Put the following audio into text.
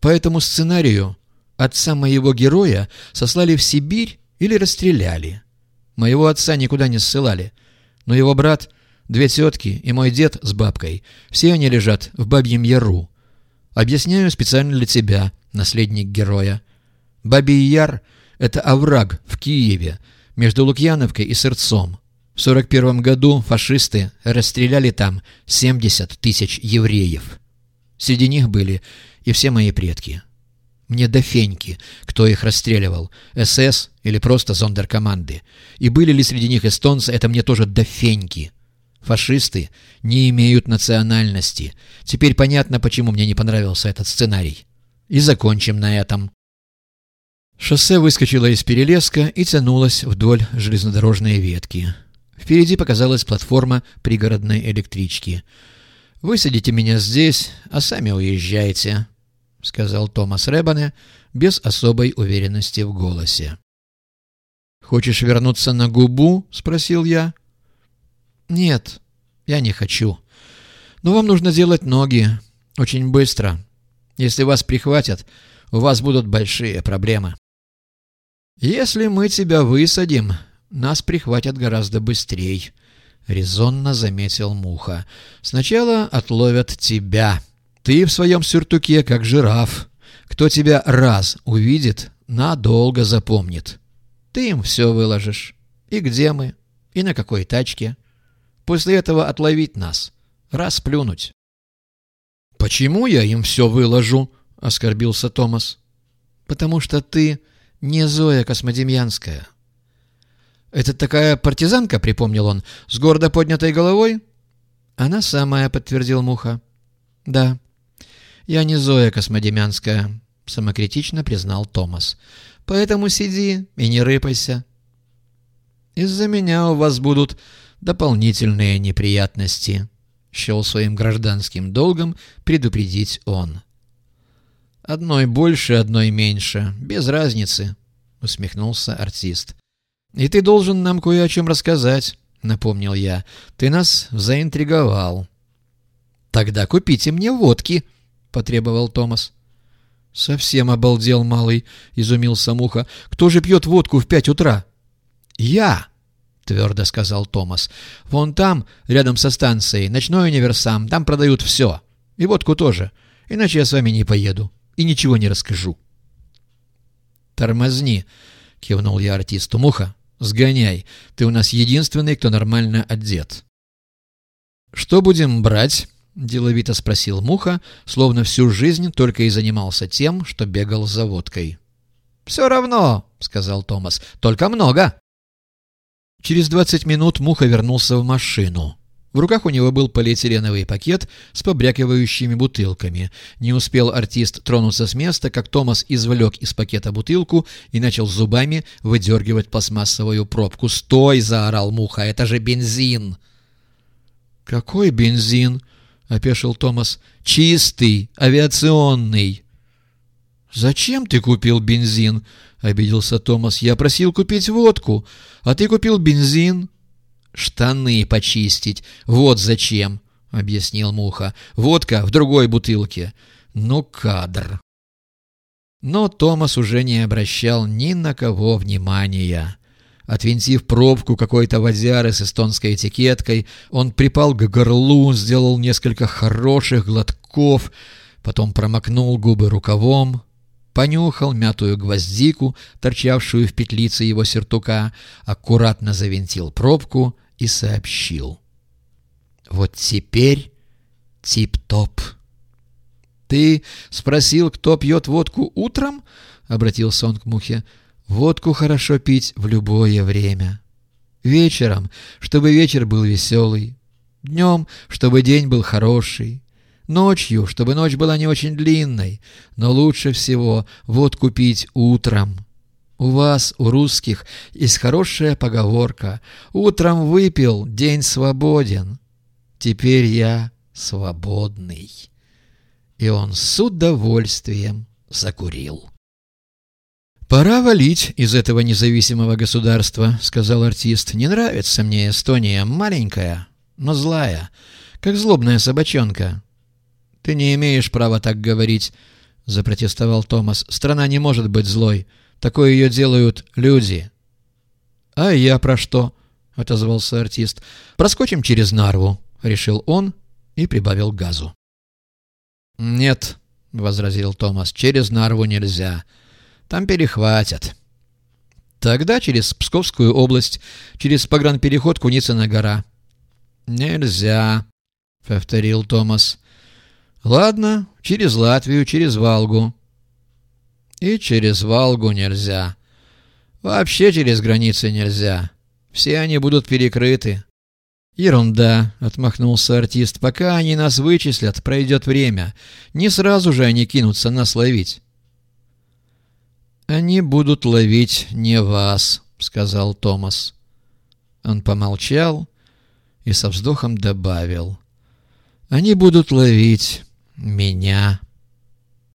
По этому сценарию отца моего героя сослали в Сибирь или расстреляли. Моего отца никуда не ссылали, но его брат, две тетки и мой дед с бабкой, все они лежат в Бабьем Яру. Объясняю специально для тебя, наследник героя. Бабий Яр — это овраг в Киеве, между Лукьяновкой и Сырцом. В 41 году фашисты расстреляли там 70 тысяч евреев. Среди них были и все мои предки. Мне до феньки, кто их расстреливал, СС или просто зондеркоманды. И были ли среди них эстонцы, это мне тоже до феньки. Фашисты не имеют национальности. Теперь понятно, почему мне не понравился этот сценарий. И закончим на этом. Шоссе выскочило из перелеска и тянулось вдоль железнодорожной ветки. Впереди показалась платформа пригородной электрички. «Высадите меня здесь, а сами уезжайте», — сказал Томас Рэббане без особой уверенности в голосе. «Хочешь вернуться на губу?» — спросил я. «Нет, я не хочу. Но вам нужно делать ноги. Очень быстро. Если вас прихватят, у вас будут большие проблемы». «Если мы тебя высадим, нас прихватят гораздо быстрее», — резонно заметил Муха. «Сначала отловят тебя. Ты в своем сюртуке, как жираф. Кто тебя раз увидит, надолго запомнит. Ты им все выложишь. И где мы, и на какой тачке. После этого отловить нас. Расплюнуть». «Почему я им все выложу?» — оскорбился Томас. «Потому что ты не Зоя Космодемьянская. «Это такая партизанка», — припомнил он, — «с гордо поднятой головой?» «Она самая», — подтвердил Муха. «Да, я не Зоя Космодемьянская», — самокритично признал Томас. «Поэтому сиди и не рыпайся. Из-за меня у вас будут дополнительные неприятности», — счел своим гражданским долгом предупредить он. «Одной больше, одной меньше. Без разницы», — усмехнулся артист. «И ты должен нам кое о чем рассказать», — напомнил я. «Ты нас заинтриговал». «Тогда купите мне водки», — потребовал Томас. «Совсем обалдел малый», — изумился Муха. «Кто же пьет водку в пять утра?» «Я», — твердо сказал Томас. «Вон там, рядом со станцией, ночной универсам, там продают все. И водку тоже. Иначе я с вами не поеду и ничего не расскажу. «Тормозни!» — кивнул я артисту. «Муха, сгоняй. Ты у нас единственный, кто нормально одет». «Что будем брать?» — деловито спросил Муха, словно всю жизнь только и занимался тем, что бегал за водкой. «Все равно», — сказал Томас, — «только много». Через двадцать минут Муха вернулся в машину. В руках у него был полиэтиленовый пакет с побрякивающими бутылками. Не успел артист тронуться с места, как Томас извлек из пакета бутылку и начал зубами выдергивать пластмассовую пробку. «Стой!» — заорал Муха. «Это же бензин!» «Какой бензин?» — опешил Томас. «Чистый, авиационный». «Зачем ты купил бензин?» — обиделся Томас. «Я просил купить водку, а ты купил бензин». «Штаны почистить. Вот зачем», — объяснил Муха. «Водка в другой бутылке. Ну, кадр». Но Томас уже не обращал ни на кого внимания. Отвинтив пробку какой-то водяры с эстонской этикеткой, он припал к горлу, сделал несколько хороших глотков, потом промокнул губы рукавом, понюхал мятую гвоздику, торчавшую в петлице его сертука, аккуратно завинтил пробку — и сообщил. «Вот теперь тип-топ». «Ты спросил, кто пьет водку утром?» — обратился он к Мухе. «Водку хорошо пить в любое время. Вечером, чтобы вечер был веселый. Днем, чтобы день был хороший. Ночью, чтобы ночь была не очень длинной. Но лучше всего водку пить утром». У вас, у русских, есть хорошая поговорка «Утром выпил, день свободен». Теперь я свободный. И он с удовольствием закурил. «Пора валить из этого независимого государства», — сказал артист. «Не нравится мне Эстония, маленькая, но злая, как злобная собачонка». «Ты не имеешь права так говорить», — запротестовал Томас. «Страна не может быть злой. Такое ее делают люди». «А я про что?» — отозвался артист. «Проскочим через Нарву», — решил он и прибавил газу. «Нет», — возразил Томас, — «через Нарву нельзя. Там перехватят». «Тогда через Псковскую область, через погранпереход Куницына гора». «Нельзя», — повторил Томас. «Ладно, через Латвию, через Валгу». «И через Валгу нельзя. Вообще через границы нельзя. Все они будут перекрыты». «Ерунда», — отмахнулся артист. «Пока они нас вычислят, пройдет время. Не сразу же они кинутся нас ловить». «Они будут ловить не вас», — сказал Томас. Он помолчал и со вздохом добавил. «Они будут ловить меня».